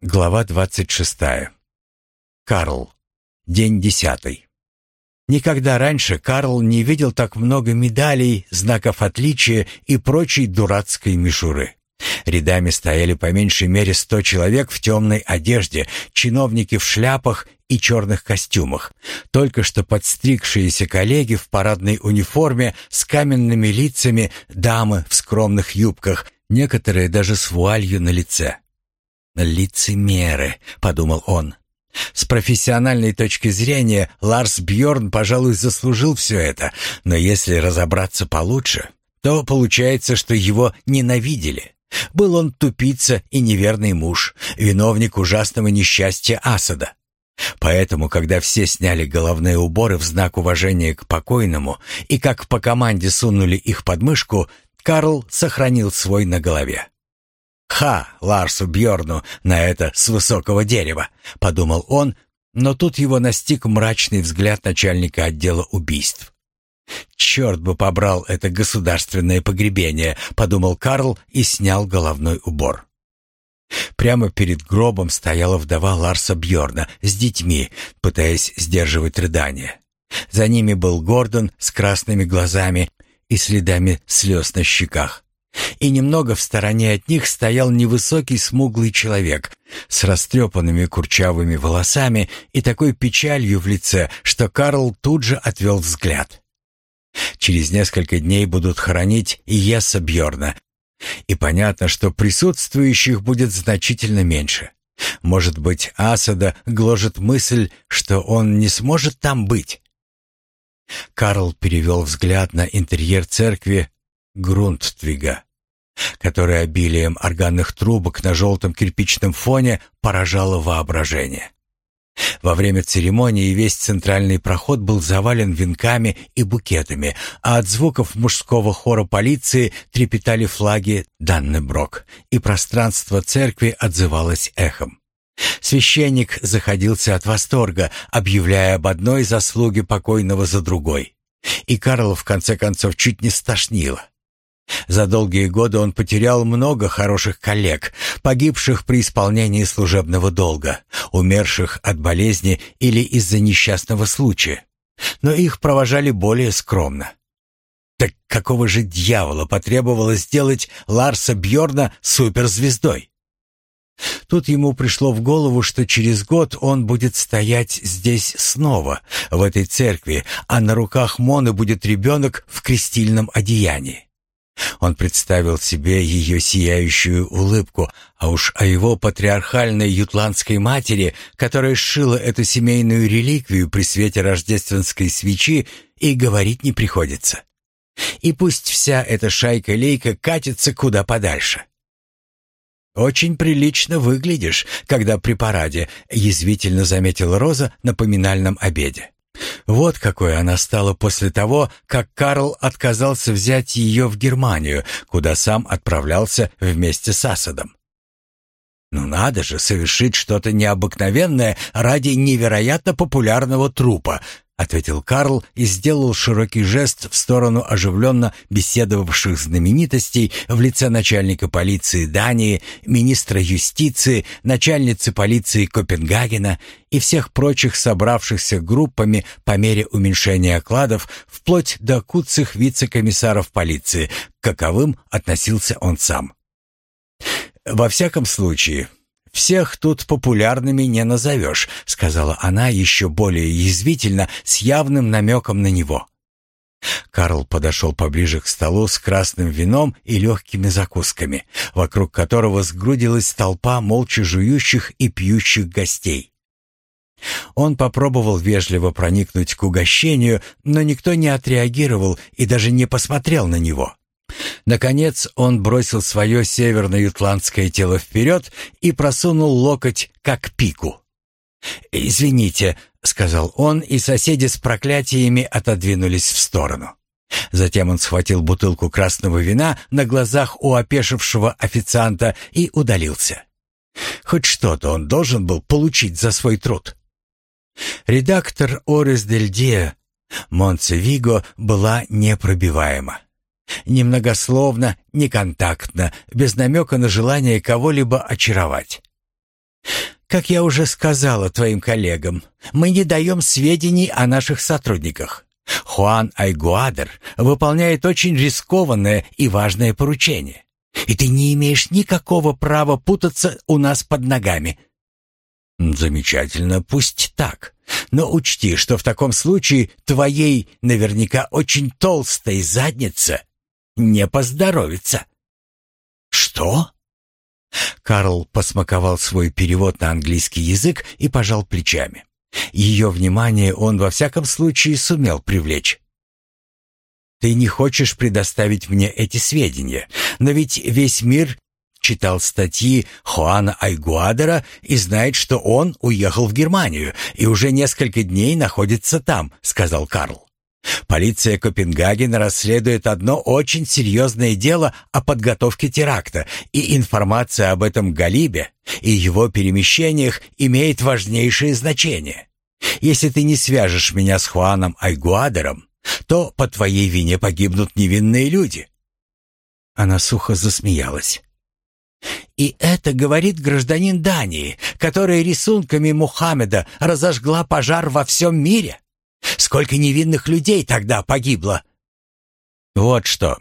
Глава двадцать шестая. Карл. День десятый. Никогда раньше Карл не видел так много медалей, знаков отличия и прочей дурацкой мишуры. Рядами стояли по меньшей мере сто человек в темной одежде, чиновники в шляпах и черных костюмах, только что подстригшиеся коллеги в парадной униформе с каменными лицами, дамы в скромных юбках, некоторые даже с вуалью на лице. «Лицемеры», — подумал он. С профессиональной точки зрения Ларс Бьорн, пожалуй, заслужил все это, но если разобраться получше, то получается, что его ненавидели. Был он тупица и неверный муж, виновник ужасного несчастья Асада. Поэтому, когда все сняли головные уборы в знак уважения к покойному и как по команде сунули их под мышку, Карл сохранил свой на голове. «Ха, Ларсу Бьорну на это с высокого дерева», — подумал он, но тут его настиг мрачный взгляд начальника отдела убийств. «Черт бы побрал это государственное погребение», — подумал Карл и снял головной убор. Прямо перед гробом стояла вдова Ларса Бьорна с детьми, пытаясь сдерживать рыдания. За ними был Гордон с красными глазами и следами слез на щеках. И немного в стороне от них стоял невысокий смуглый человек с растрепанными курчавыми волосами и такой печалью в лице, что Карл тут же отвел взгляд. Через несколько дней будут хоронить Иеса Бьорна, и понятно, что присутствующих будет значительно меньше. Может быть, Асада гложет мысль, что он не сможет там быть. Карл перевел взгляд на интерьер церкви Грунттвига, который обилием органных трубок на желтом кирпичном фоне поражало воображение. Во время церемонии весь центральный проход был завален венками и букетами, а от звуков мужского хора полиции трепетали флаги Даннеброк, и пространство церкви отзывалось эхом. Священник заходился от восторга, объявляя об одной заслуге покойного за другой. И Карл в конце концов чуть не стошнило. За долгие годы он потерял много хороших коллег, погибших при исполнении служебного долга, умерших от болезни или из-за несчастного случая. Но их провожали более скромно. Так какого же дьявола потребовалось сделать Ларса Бьорна суперзвездой? Тут ему пришло в голову, что через год он будет стоять здесь снова, в этой церкви, а на руках Моны будет ребенок в крестильном одеянии. Он представил себе ее сияющую улыбку, а уж о его патриархальной ютландской матери, которая сшила эту семейную реликвию при свете рождественской свечи, и говорить не приходится. И пусть вся эта шайка-лейка катится куда подальше. «Очень прилично выглядишь, когда при параде», — язвительно заметила Роза на поминальном обеде. Вот какой она стала после того, как Карл отказался взять ее в Германию, куда сам отправлялся вместе с Асадом. Ну надо же совершить что-то необыкновенное ради невероятно популярного трупа, ответил Карл и сделал широкий жест в сторону оживленно беседовавших знаменитостей в лице начальника полиции Дании, министра юстиции, начальницы полиции Копенгагена и всех прочих собравшихся группами по мере уменьшения окладов, вплоть до куцых вице-комиссаров полиции, каковым относился он сам. Во всяком случае, «Всех тут популярными не назовешь», — сказала она еще более язвительно, с явным намеком на него. Карл подошел поближе к столу с красным вином и легкими закусками, вокруг которого сгрудилась толпа молча жующих и пьющих гостей. Он попробовал вежливо проникнуть к угощению, но никто не отреагировал и даже не посмотрел на него. Наконец он бросил свое северно-ютландское тело вперед и просунул локоть как пику. «Извините», — сказал он, и соседи с проклятиями отодвинулись в сторону. Затем он схватил бутылку красного вина на глазах у опешившего официанта и удалился. Хоть что-то он должен был получить за свой труд. Редактор Орес Дель Диа Монцевиго была непробиваема. Немногословно, неконтактно, без намека на желание кого-либо очаровать. Как я уже сказала твоим коллегам, мы не даем сведений о наших сотрудниках. Хуан Айгуадер выполняет очень рискованное и важное поручение. И ты не имеешь никакого права путаться у нас под ногами. Замечательно, пусть так. Но учти, что в таком случае твоей наверняка очень толстой заднице не поздоровится. Что? Карл посмаковал свой перевод на английский язык и пожал плечами. Ее внимание он во всяком случае сумел привлечь. «Ты не хочешь предоставить мне эти сведения, но ведь весь мир читал статьи Хуана Айгуадера и знает, что он уехал в Германию и уже несколько дней находится там», — сказал Карл. Полиция Копенгагена расследует одно очень серьезное дело о подготовке теракта, и информация об этом Галибе и его перемещениях имеет важнейшее значение. Если ты не свяжешь меня с Хуаном Айгуадером, то по твоей вине погибнут невинные люди». Она сухо засмеялась. «И это говорит гражданин Дании, которая рисунками Мухаммеда разожгла пожар во всем мире?» Сколько невинных людей тогда погибло? Вот что.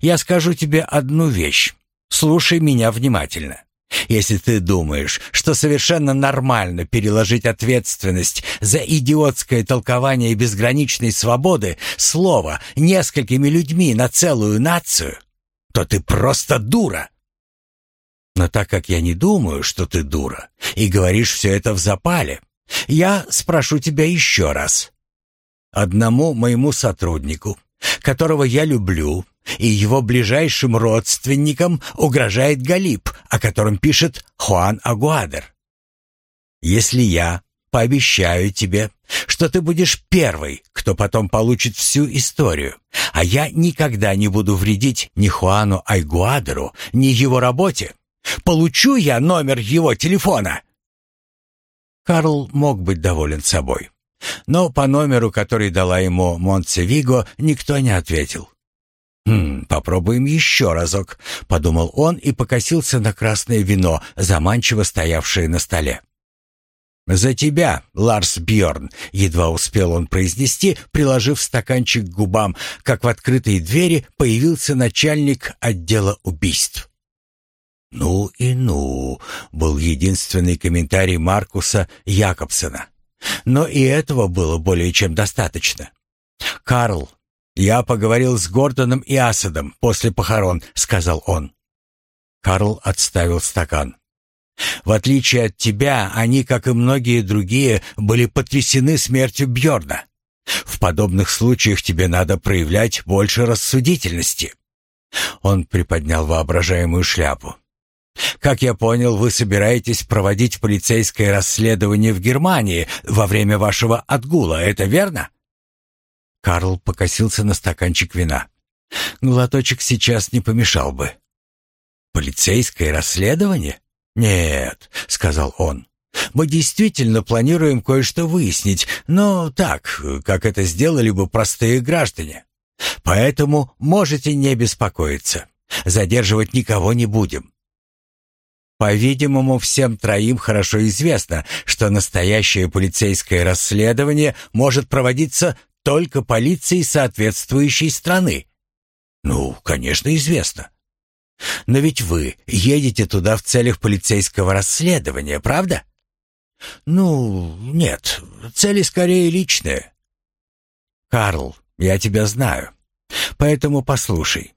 Я скажу тебе одну вещь. Слушай меня внимательно. Если ты думаешь, что совершенно нормально переложить ответственность за идиотское толкование безграничной свободы слова несколькими людьми на целую нацию, то ты просто дура. Но так как я не думаю, что ты дура, и говоришь все это в запале, я спрошу тебя еще раз. Одному моему сотруднику, которого я люблю, и его ближайшим родственникам угрожает Галип, о котором пишет Хуан Агуадер. Если я пообещаю тебе, что ты будешь первый, кто потом получит всю историю, а я никогда не буду вредить ни Хуану Айгуадеру, ни его работе, получу я номер его телефона. Карл мог быть доволен собой. Но по номеру, который дала ему Монтсевиго, никто не ответил. «Хм, попробуем еще разок», — подумал он и покосился на красное вино, заманчиво стоявшее на столе. «За тебя, Ларс Бьорн!» — едва успел он произнести, приложив стаканчик к губам, как в открытой двери появился начальник отдела убийств. «Ну и ну!» — был единственный комментарий Маркуса Якобсона. Но и этого было более чем достаточно. «Карл, я поговорил с Гордоном и Асадом после похорон», — сказал он. Карл отставил стакан. «В отличие от тебя, они, как и многие другие, были потрясены смертью Бьорна. В подобных случаях тебе надо проявлять больше рассудительности». Он приподнял воображаемую шляпу. Как я понял, вы собираетесь проводить полицейское расследование в Германии во время вашего отгула, это верно? Карл покосился на стаканчик вина. Глоточек сейчас не помешал бы. Полицейское расследование? Нет, сказал он. Мы действительно планируем кое-что выяснить, но так, как это сделали бы простые граждане. Поэтому можете не беспокоиться. Задерживать никого не будем. По-видимому, всем троим хорошо известно, что настоящее полицейское расследование может проводиться только полицией соответствующей страны. Ну, конечно, известно. Но ведь вы едете туда в целях полицейского расследования, правда? Ну, нет, цели скорее личные. Карл, я тебя знаю. Поэтому послушай.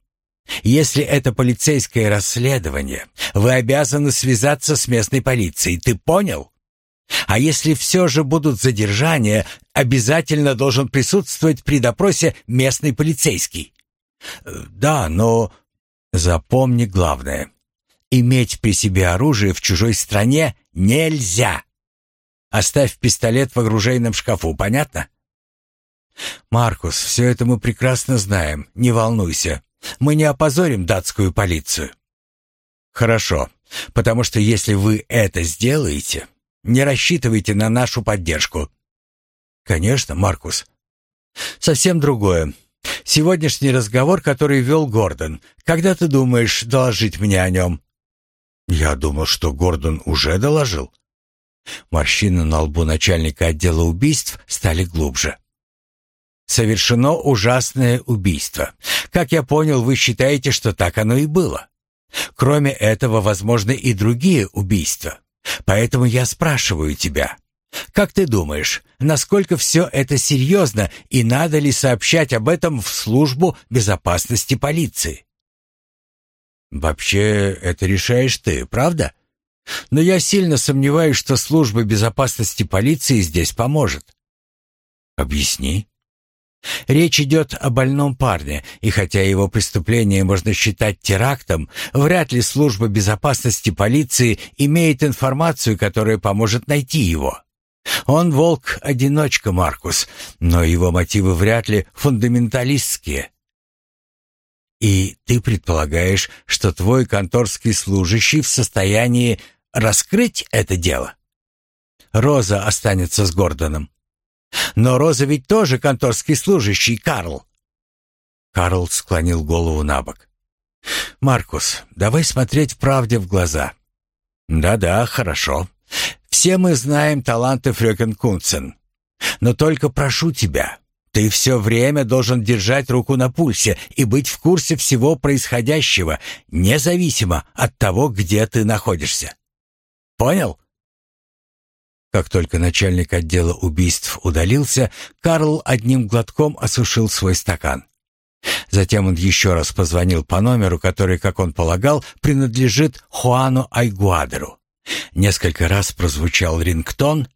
Если это полицейское расследование, вы обязаны связаться с местной полицией, ты понял? А если все же будут задержания, обязательно должен присутствовать при допросе местный полицейский. Э, да, но запомни главное. Иметь при себе оружие в чужой стране нельзя. Оставь пистолет в оружейном шкафу, понятно? Маркус, все это мы прекрасно знаем, не волнуйся. Мы не опозорим датскую полицию. Хорошо, потому что если вы это сделаете, не рассчитывайте на нашу поддержку. Конечно, Маркус. Совсем другое. Сегодняшний разговор, который вел Гордон. Когда ты думаешь доложить мне о нем? Я думал, что Гордон уже доложил. Морщины на лбу начальника отдела убийств стали глубже. Совершено ужасное убийство. Как я понял, вы считаете, что так оно и было. Кроме этого, возможны и другие убийства. Поэтому я спрашиваю тебя, как ты думаешь, насколько все это серьезно и надо ли сообщать об этом в службу безопасности полиции? Вообще, это решаешь ты, правда? Но я сильно сомневаюсь, что служба безопасности полиции здесь поможет. Объясни. Речь идет о больном парне, и хотя его преступление можно считать терактом, вряд ли служба безопасности полиции имеет информацию, которая поможет найти его. Он волк-одиночка, Маркус, но его мотивы вряд ли фундаменталистские. И ты предполагаешь, что твой конторский служащий в состоянии раскрыть это дело? Роза останется с Гордоном. Но Роза ведь тоже конторский служащий, Карл. Карл склонил голову на бок. Маркус, давай смотреть правде в глаза. Да-да, хорошо. Все мы знаем таланты Фрёкен Кунцен. Но только прошу тебя, ты все время должен держать руку на пульсе и быть в курсе всего происходящего, независимо от того, где ты находишься. Понял? Как только начальник отдела убийств удалился, Карл одним глотком осушил свой стакан. Затем он еще раз позвонил по номеру, который, как он полагал, принадлежит Хуану Айгуадеру. Несколько раз прозвучал рингтон,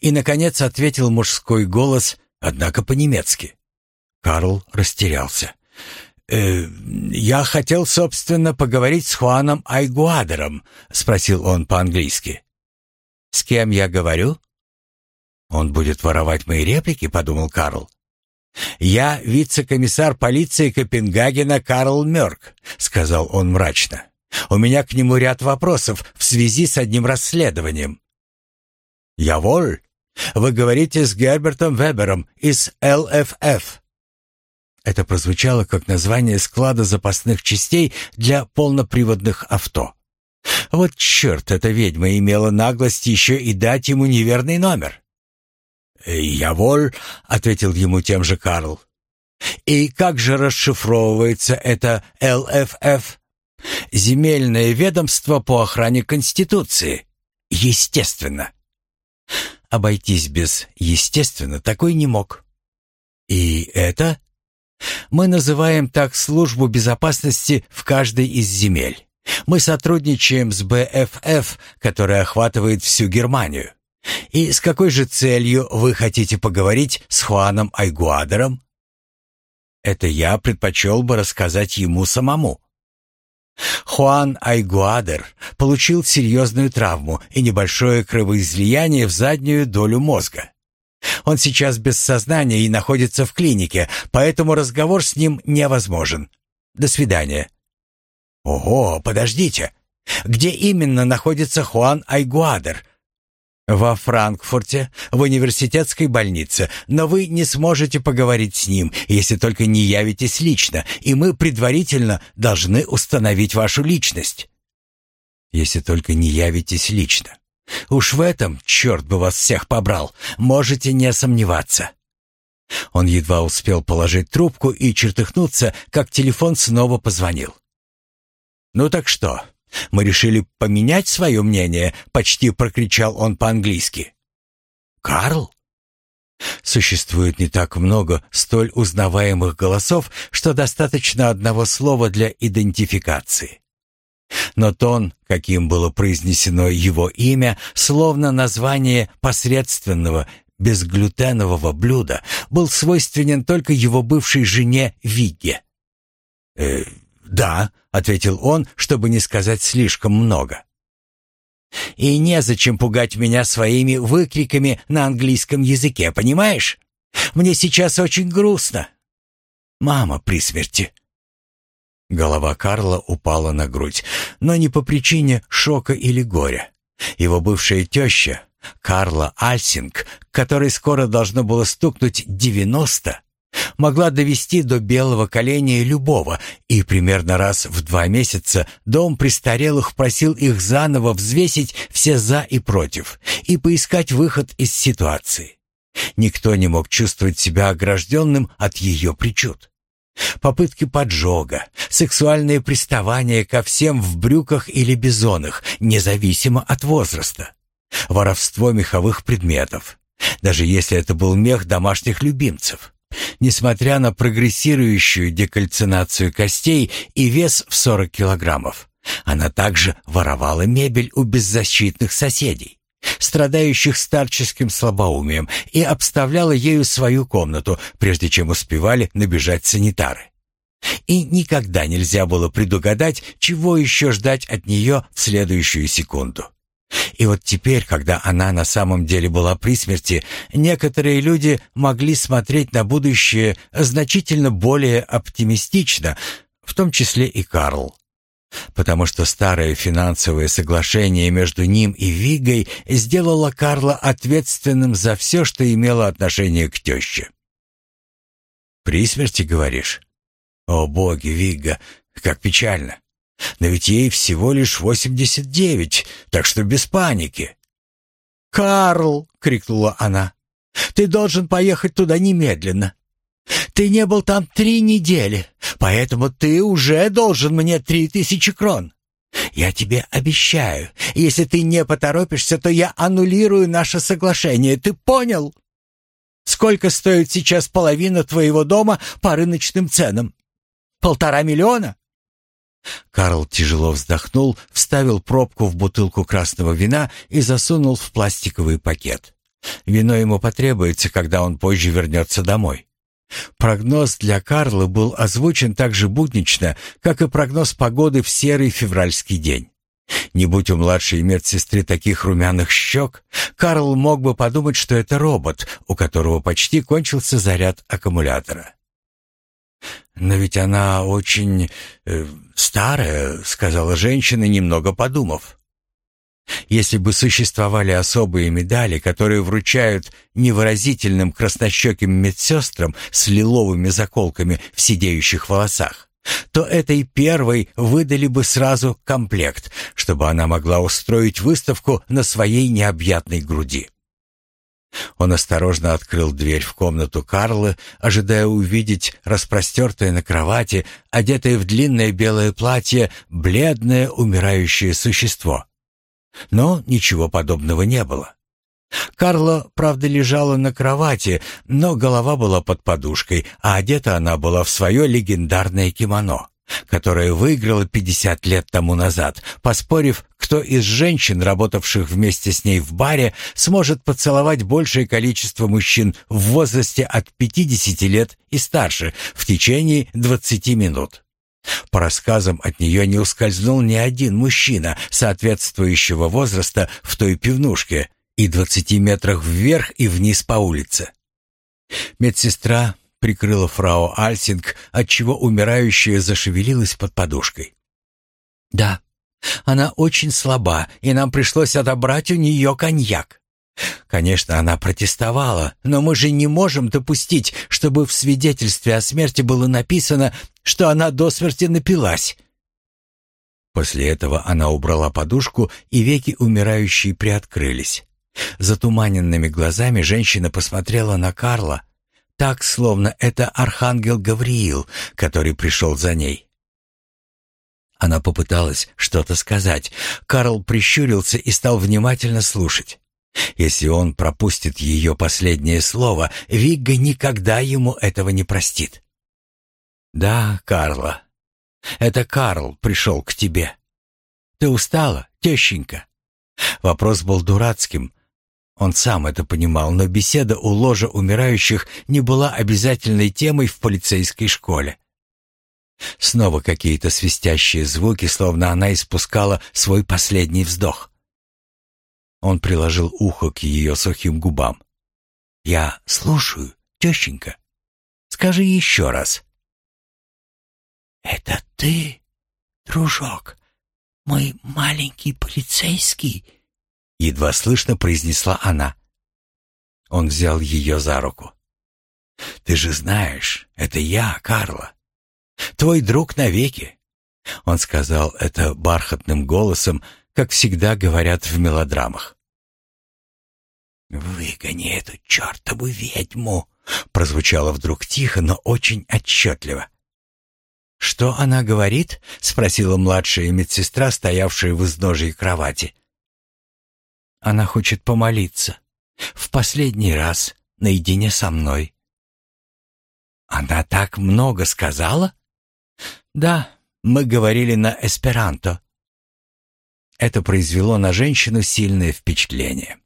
и, наконец, ответил мужской голос, однако по-немецки. Карл растерялся. «Э, «Я хотел, собственно, поговорить с Хуаном Айгуадером», — спросил он по-английски. «С кем я говорю?» «Он будет воровать мои реплики», — подумал Карл. «Я вице-комиссар полиции Копенгагена Карл Мёрк», — сказал он мрачно. У меня к нему ряд вопросов в связи с одним расследованием». «Яволь, вы говорите с Гербертом Вебером из ЛФФ». Это прозвучало как название склада запасных частей для полноприводных авто. Вот черт, эта ведьма имела наглость еще и дать ему неверный номер. «Яволь», — ответил ему тем же Карл. «И как же расшифровывается это ЛФФ?» Земельное ведомство по охране Конституции. Естественно. Обойтись без «естественно» такой не мог. И это? Мы называем так службу безопасности в каждой из земель. Мы сотрудничаем с БФФ, которая охватывает всю Германию. И с какой же целью вы хотите поговорить с Хуаном Айгуадером? Это я предпочел бы рассказать ему самому. Хуан Айгуадер получил серьезную травму и небольшое кровоизлияние в заднюю долю мозга. Он сейчас без сознания и находится в клинике, поэтому разговор с ним невозможен. До свидания. Ого, подождите. Где именно находится Хуан Айгуадер? во Франкфурте, в университетской больнице, но вы не сможете поговорить с ним, если только не явитесь лично, и мы предварительно должны установить вашу личность. Если только не явитесь лично. Уж в этом, черт бы вас всех побрал, можете не сомневаться. Он едва успел положить трубку и чертыхнуться, как телефон снова позвонил. «Ну так что, мы решили поменять свое мнение, почти прокричал он по-английски. Карл? Существует не так много столь узнаваемых голосов, что достаточно одного слова для идентификации. Но тон, каким было произнесено его имя, словно название посредственного, безглютенового блюда, был свойственен только его бывшей жене Вигге. «Э, «Да», — ответил он, чтобы не сказать слишком много. «И незачем пугать меня своими выкриками на английском языке, понимаешь? Мне сейчас очень грустно. Мама при смерти». Голова Карла упала на грудь, но не по причине шока или горя. Его бывшая теща, Карла Альсинг, которой скоро должно было стукнуть девяносто, могла довести до белого коленя любого, и примерно раз в два месяца дом престарелых просил их заново взвесить все «за» и «против» и поискать выход из ситуации. Никто не мог чувствовать себя огражденным от ее причуд. Попытки поджога, сексуальные приставания ко всем в брюках или бизонах, независимо от возраста. Воровство меховых предметов, даже если это был мех домашних любимцев. Несмотря на прогрессирующую декальцинацию костей и вес в 40 килограммов, она также воровала мебель у беззащитных соседей страдающих старческим слабоумием, и обставляла ею свою комнату, прежде чем успевали набежать санитары. И никогда нельзя было предугадать, чего еще ждать от нее в следующую секунду. И вот теперь, когда она на самом деле была при смерти, некоторые люди могли смотреть на будущее значительно более оптимистично, в том числе и Карл потому что старое финансовое соглашение между ним и Вигой сделало Карла ответственным за все, что имело отношение к теще. «При смерти, говоришь?» «О, боги, Вига, как печально! Но ведь ей всего лишь восемьдесят девять, так что без паники!» «Карл!» — крикнула она. «Ты должен поехать туда немедленно. Ты не был там три недели, поэтому ты уже должен мне три тысячи крон. Я тебе обещаю, если ты не поторопишься, то я аннулирую наше соглашение. Ты понял? Сколько стоит сейчас половина твоего дома по рыночным ценам? Полтора миллиона? Карл тяжело вздохнул, вставил пробку в бутылку красного вина и засунул в пластиковый пакет. Вино ему потребуется, когда он позже вернется домой. Прогноз для Карла был озвучен так же буднично, как и прогноз погоды в серый февральский день. Не будь у младшей медсестры таких румяных щек, Карл мог бы подумать, что это робот, у которого почти кончился заряд аккумулятора. «Но ведь она очень... Э, старая», — сказала женщина, немного подумав. Если бы существовали особые медали, которые вручают невыразительным краснощеким медсестрам с лиловыми заколками в сидеющих волосах, то этой первой выдали бы сразу комплект, чтобы она могла устроить выставку на своей необъятной груди. Он осторожно открыл дверь в комнату Карлы, ожидая увидеть распростертое на кровати, одетое в длинное белое платье, бледное умирающее существо — но ничего подобного не было. Карла, правда, лежала на кровати, но голова была под подушкой, а одета она была в свое легендарное кимоно, которое выиграла 50 лет тому назад, поспорив, кто из женщин, работавших вместе с ней в баре, сможет поцеловать большее количество мужчин в возрасте от 50 лет и старше в течение 20 минут. По рассказам от нее не ускользнул ни один мужчина соответствующего возраста в той пивнушке и двадцати метрах вверх и вниз по улице. Медсестра прикрыла фрау Альсинг, отчего умирающая зашевелилась под подушкой. «Да, она очень слаба, и нам пришлось отобрать у нее коньяк. Конечно, она протестовала, но мы же не можем допустить, чтобы в свидетельстве о смерти было написано, что она до смерти напилась. После этого она убрала подушку, и веки умирающей приоткрылись. Затуманенными глазами женщина посмотрела на Карла, так, словно это архангел Гавриил, который пришел за ней. Она попыталась что-то сказать. Карл прищурился и стал внимательно слушать. Если он пропустит ее последнее слово, Вигга никогда ему этого не простит. «Да, Карла. Это Карл пришел к тебе. Ты устала, тещенька?» Вопрос был дурацким. Он сам это понимал, но беседа у ложа умирающих не была обязательной темой в полицейской школе. Снова какие-то свистящие звуки, словно она испускала свой последний вздох. Он приложил ухо к ее сухим губам. «Я слушаю, тещенька. Скажи еще раз». «Это ты, дружок, мой маленький полицейский?» Едва слышно произнесла она. Он взял ее за руку. «Ты же знаешь, это я, Карла. Твой друг навеки». Он сказал это бархатным голосом, как всегда говорят в мелодрамах. «Выгони эту чертову ведьму!» — прозвучало вдруг тихо, но очень отчетливо. «Что она говорит?» — спросила младшая медсестра, стоявшая в изножии кровати. «Она хочет помолиться. В последний раз, наедине со мной». «Она так много сказала?» «Да, мы говорили на эсперанто». Это произвело на женщину сильное впечатление.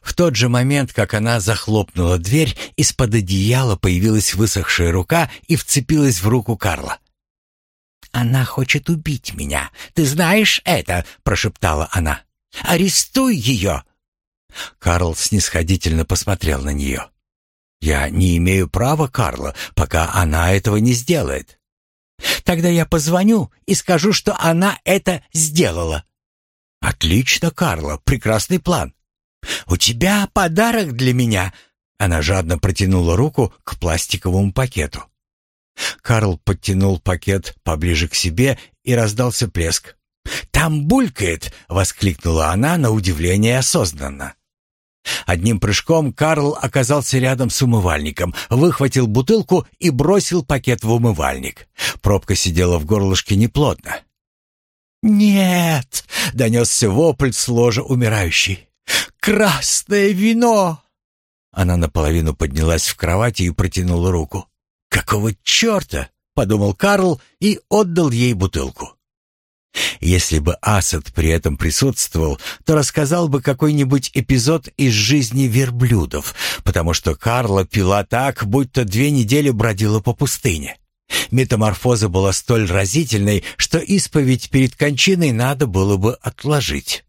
В тот же момент, как она захлопнула дверь, из-под одеяла появилась высохшая рука и вцепилась в руку Карла. «Она хочет убить меня. Ты знаешь это?» — прошептала она. «Арестуй ее!» Карл снисходительно посмотрел на нее. «Я не имею права, Карла, пока она этого не сделает». «Тогда я позвоню и скажу, что она это сделала». «Отлично, Карла, прекрасный план. «У тебя подарок для меня!» Она жадно протянула руку к пластиковому пакету. Карл подтянул пакет поближе к себе и раздался плеск. «Там булькает!» — воскликнула она на удивление осознанно. Одним прыжком Карл оказался рядом с умывальником, выхватил бутылку и бросил пакет в умывальник. Пробка сидела в горлышке неплотно. «Нет!» — донесся вопль с ложа умирающей. «Красное вино!» Она наполовину поднялась в кровати и протянула руку. «Какого черта?» — подумал Карл и отдал ей бутылку. Если бы Асад при этом присутствовал, то рассказал бы какой-нибудь эпизод из жизни верблюдов, потому что Карла пила так, будто две недели бродила по пустыне. Метаморфоза была столь разительной, что исповедь перед кончиной надо было бы отложить.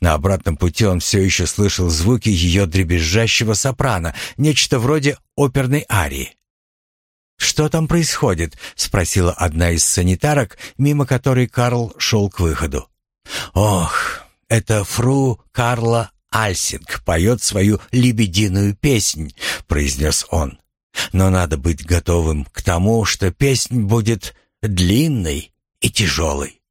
На обратном пути он все еще слышал звуки ее дребезжащего сопрано, нечто вроде оперной арии. «Что там происходит?» — спросила одна из санитарок, мимо которой Карл шел к выходу. «Ох, это фру Карла Альсинг поет свою лебединую песнь», — произнес он. «Но надо быть готовым к тому, что песнь будет длинной и тяжелой».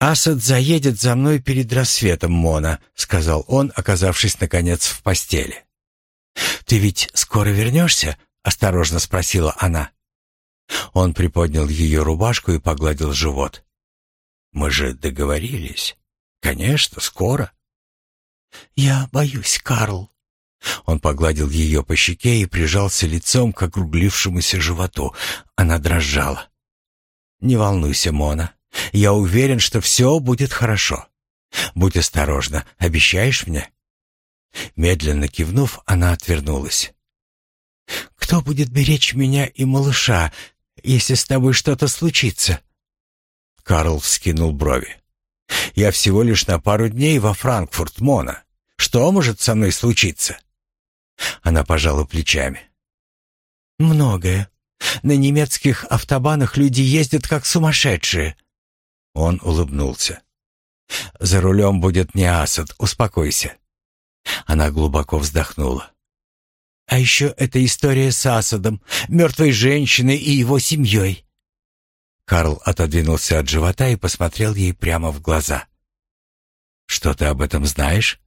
«Асад заедет за мной перед рассветом, Мона», — сказал он, оказавшись, наконец, в постели. «Ты ведь скоро вернешься?» — осторожно спросила она. Он приподнял ее рубашку и погладил живот. «Мы же договорились. Конечно, скоро». «Я боюсь, Карл». Он погладил ее по щеке и прижался лицом к округлившемуся животу. Она дрожала. «Не волнуйся, Мона. Я уверен, что все будет хорошо. Будь осторожна, обещаешь мне?» Медленно кивнув, она отвернулась. «Кто будет беречь меня и малыша, если с тобой что-то случится?» Карл вскинул брови. «Я всего лишь на пару дней во Франкфурт, Мона. Что может со мной случиться?» Она пожала плечами. «Многое. На немецких автобанах люди ездят как сумасшедшие. Он улыбнулся. «За рулем будет не Асад, успокойся». Она глубоко вздохнула. «А еще эта история с Асадом, мертвой женщиной и его семьей». Карл отодвинулся от живота и посмотрел ей прямо в глаза. «Что ты об этом знаешь?»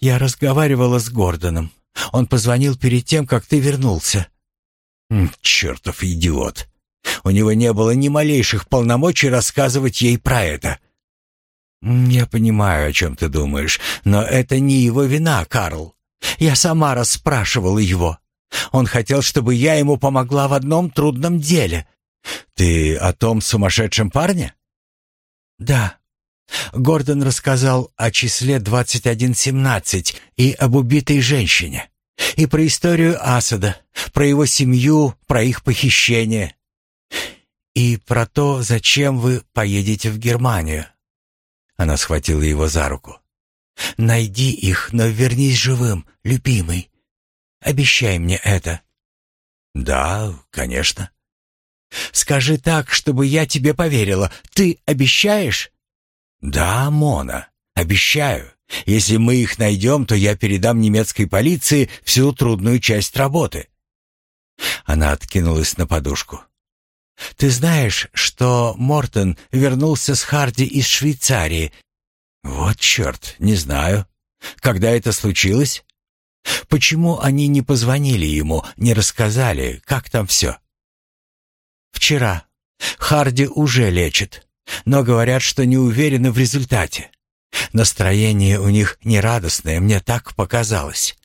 «Я разговаривала с Гордоном. Он позвонил перед тем, как ты вернулся». «Чертов идиот! У него не было ни малейших полномочий рассказывать ей про это. «Я понимаю, о чем ты думаешь, но это не его вина, Карл. Я сама расспрашивала его. Он хотел, чтобы я ему помогла в одном трудном деле. Ты о том сумасшедшем парне?» «Да». Гордон рассказал о числе 2117 и об убитой женщине. И про историю Асада, про его семью, про их похищение и про то, зачем вы поедете в Германию». Она схватила его за руку. «Найди их, но вернись живым, любимый. Обещай мне это». «Да, конечно». «Скажи так, чтобы я тебе поверила. Ты обещаешь?» «Да, Мона, обещаю. Если мы их найдем, то я передам немецкой полиции всю трудную часть работы». Она откинулась на подушку. «Ты знаешь, что Мортон вернулся с Харди из Швейцарии?» Вот черт, не знаю. Когда это случилось? Почему они не позвонили ему, не рассказали, как там все? Вчера. Харди уже лечит, но говорят, что не уверены в результате. Настроение у них нерадостное, мне так показалось.